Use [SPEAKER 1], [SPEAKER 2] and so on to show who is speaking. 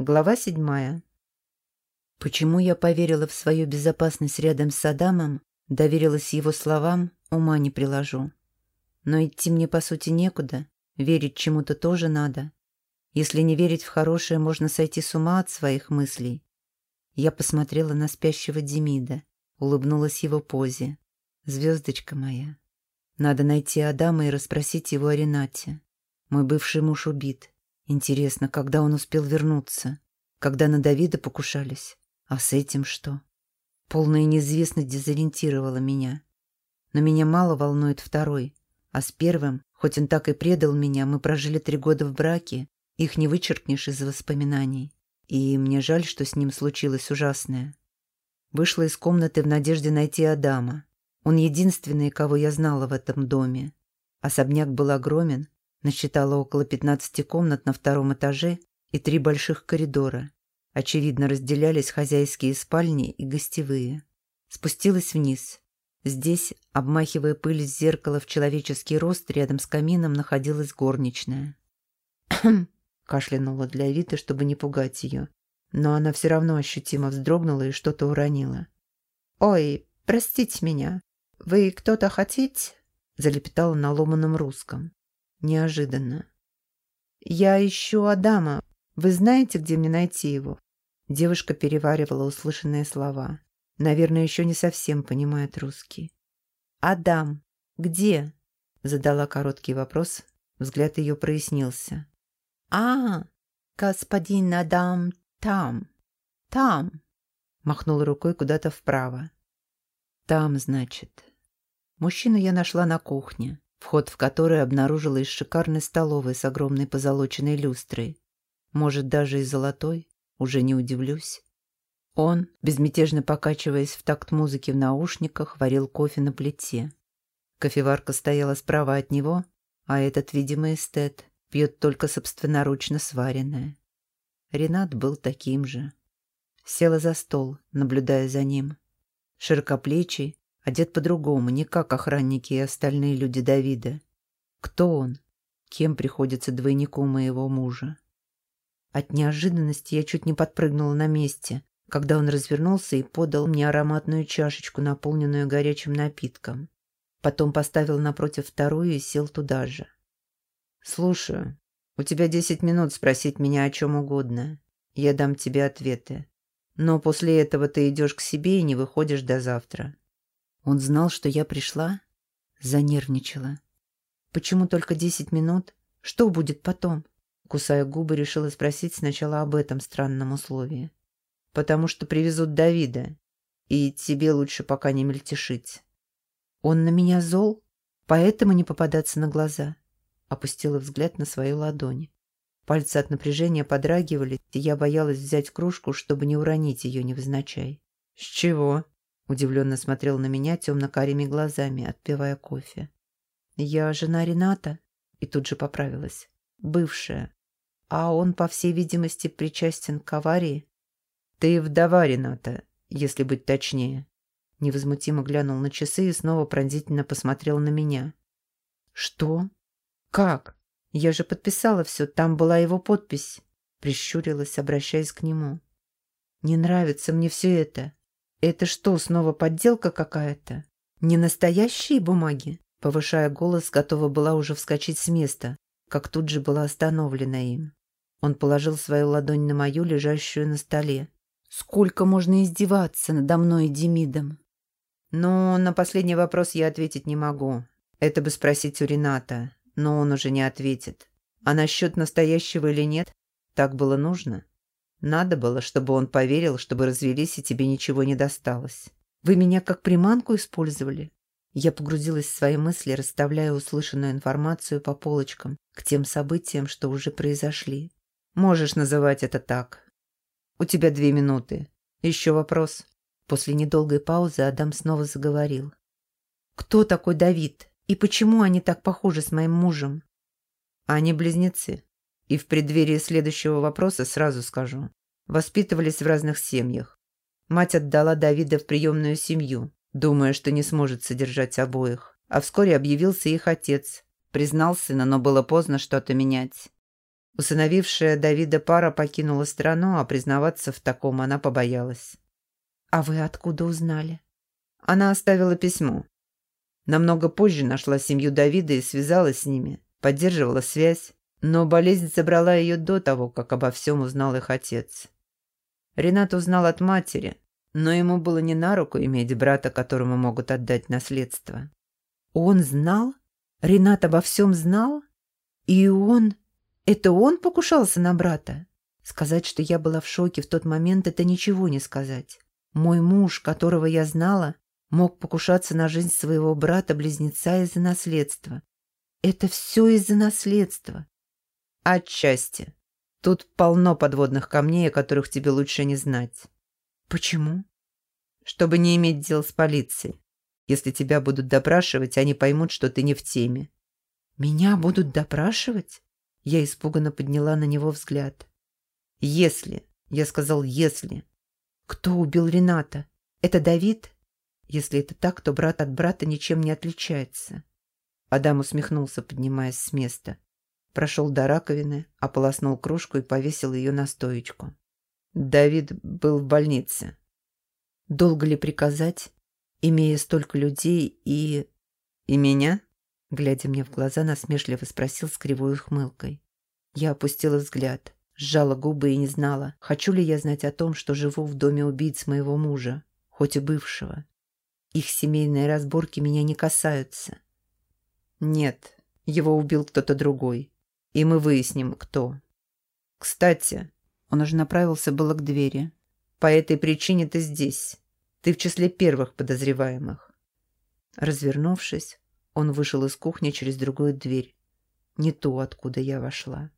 [SPEAKER 1] Глава седьмая. Почему я поверила в свою безопасность рядом с Адамом, доверилась его словам, ума не приложу. Но идти мне, по сути, некуда, верить чему-то тоже надо. Если не верить в хорошее, можно сойти с ума от своих мыслей. Я посмотрела на спящего Демида, улыбнулась его позе. «Звездочка моя, надо найти Адама и расспросить его о Ренате. Мой бывший муж убит. Интересно, когда он успел вернуться? Когда на Давида покушались? А с этим что? Полная неизвестность дезориентировала меня. Но меня мало волнует второй. А с первым, хоть он так и предал меня, мы прожили три года в браке, их не вычеркнешь из воспоминаний. И мне жаль, что с ним случилось ужасное. Вышла из комнаты в надежде найти Адама. Он единственный, кого я знала в этом доме. Особняк был огромен, насчитала около 15 комнат на втором этаже и три больших коридора. Очевидно, разделялись хозяйские спальни и гостевые. Спустилась вниз. Здесь, обмахивая пыль с зеркала в человеческий рост, рядом с камином находилась горничная. кашлянула для Виты, чтобы не пугать ее. Но она все равно ощутимо вздрогнула и что-то уронила. «Ой, простите меня, «Вы кто-то хотите?» — залепетала на ломаном русском. Неожиданно. «Я ищу Адама. Вы знаете, где мне найти его?» Девушка переваривала услышанные слова. Наверное, еще не совсем понимает русский. «Адам, где?» — задала короткий вопрос. Взгляд ее прояснился. «А, господин Адам там, там!» Махнул рукой куда-то вправо. «Там, значит». Мужчину я нашла на кухне, вход в который обнаружила из шикарной столовой с огромной позолоченной люстрой. Может, даже и золотой, уже не удивлюсь. Он, безмятежно покачиваясь в такт музыки в наушниках, варил кофе на плите. Кофеварка стояла справа от него, а этот, видимо, эстет, пьет только собственноручно сваренное. Ренат был таким же. Села за стол, наблюдая за ним. Широкоплечий, одет по-другому, не как охранники и остальные люди Давида. Кто он? Кем приходится двойнику моего мужа? От неожиданности я чуть не подпрыгнула на месте, когда он развернулся и подал мне ароматную чашечку, наполненную горячим напитком. Потом поставил напротив вторую и сел туда же. «Слушаю. У тебя десять минут спросить меня о чем угодно. Я дам тебе ответы. Но после этого ты идешь к себе и не выходишь до завтра. Он знал, что я пришла? Занервничала. Почему только десять минут? Что будет потом? Кусая губы, решила спросить сначала об этом странном условии. Потому что привезут Давида, и тебе лучше пока не мельтешить. Он на меня зол, поэтому не попадаться на глаза. Опустила взгляд на свою ладонь. Пальцы от напряжения подрагивали, и я боялась взять кружку, чтобы не уронить ее невзначай. «С чего?» Удивленно смотрел на меня темно-карими глазами, отпивая кофе. «Я жена Рената?» И тут же поправилась. «Бывшая. А он, по всей видимости, причастен к аварии?» «Ты вдова Рената, если быть точнее». Невозмутимо глянул на часы и снова пронзительно посмотрел на меня. «Что? Как? Я же подписала все, там была его подпись». Прищурилась, обращаясь к нему. «Не нравится мне все это. «Это что, снова подделка какая-то? Не настоящие бумаги?» Повышая голос, готова была уже вскочить с места, как тут же была остановлена им. Он положил свою ладонь на мою, лежащую на столе. «Сколько можно издеваться надо мной и Демидом?» «Ну, на последний вопрос я ответить не могу. Это бы спросить у Рената, но он уже не ответит. А насчет настоящего или нет, так было нужно?» Надо было, чтобы он поверил, чтобы развелись, и тебе ничего не досталось. Вы меня как приманку использовали?» Я погрузилась в свои мысли, расставляя услышанную информацию по полочкам к тем событиям, что уже произошли. «Можешь называть это так. У тебя две минуты. Еще вопрос?» После недолгой паузы Адам снова заговорил. «Кто такой Давид? И почему они так похожи с моим мужем?» «Они близнецы. И в преддверии следующего вопроса сразу скажу. Воспитывались в разных семьях. Мать отдала Давида в приемную семью, думая, что не сможет содержать обоих. А вскоре объявился их отец. Признал сына, но было поздно что-то менять. Усыновившая Давида пара покинула страну, а признаваться в таком она побоялась.
[SPEAKER 2] «А вы откуда узнали?»
[SPEAKER 1] Она оставила письмо. Намного позже нашла семью Давида и связалась с ними, поддерживала связь, но болезнь забрала ее до того, как обо всем узнал их отец. Ренат узнал от матери, но ему было не на руку иметь брата, которому могут отдать наследство.
[SPEAKER 2] «Он знал? Ренат обо всем знал? И он...» Это он покушался на брата? Сказать, что я была в шоке в тот момент, это ничего не сказать. Мой муж, которого я знала, мог покушаться на жизнь своего брата-близнеца из-за наследства. Это все из-за наследства.
[SPEAKER 1] Отчасти. Тут полно подводных камней, о которых тебе лучше не знать.
[SPEAKER 2] Почему?
[SPEAKER 1] Чтобы не иметь дел с полицией. Если тебя будут допрашивать, они поймут, что ты не в теме.
[SPEAKER 2] Меня будут допрашивать? Я испуганно подняла на него взгляд.
[SPEAKER 1] «Если», — я сказал «если».
[SPEAKER 2] «Кто убил Рената? Это Давид?» «Если это так, то брат от брата ничем не отличается».
[SPEAKER 1] Адам усмехнулся, поднимаясь с места. Прошел до раковины, ополоснул кружку и повесил ее на стоечку. Давид был в больнице.
[SPEAKER 2] Долго ли приказать, имея столько людей и...
[SPEAKER 1] И меня?
[SPEAKER 2] Глядя мне в глаза, насмешливо спросил с кривой ухмылкой. Я опустила взгляд, сжала губы и не знала, хочу ли я знать о том, что живу в доме убийц моего мужа, хоть и бывшего. Их семейные разборки меня не касаются.
[SPEAKER 1] Нет, его убил кто-то другой. И мы выясним, кто. Кстати, он уже направился было к двери. По этой причине ты здесь. Ты в числе первых подозреваемых.
[SPEAKER 2] Развернувшись, он вышел из кухни через другую дверь, не ту, откуда я вошла.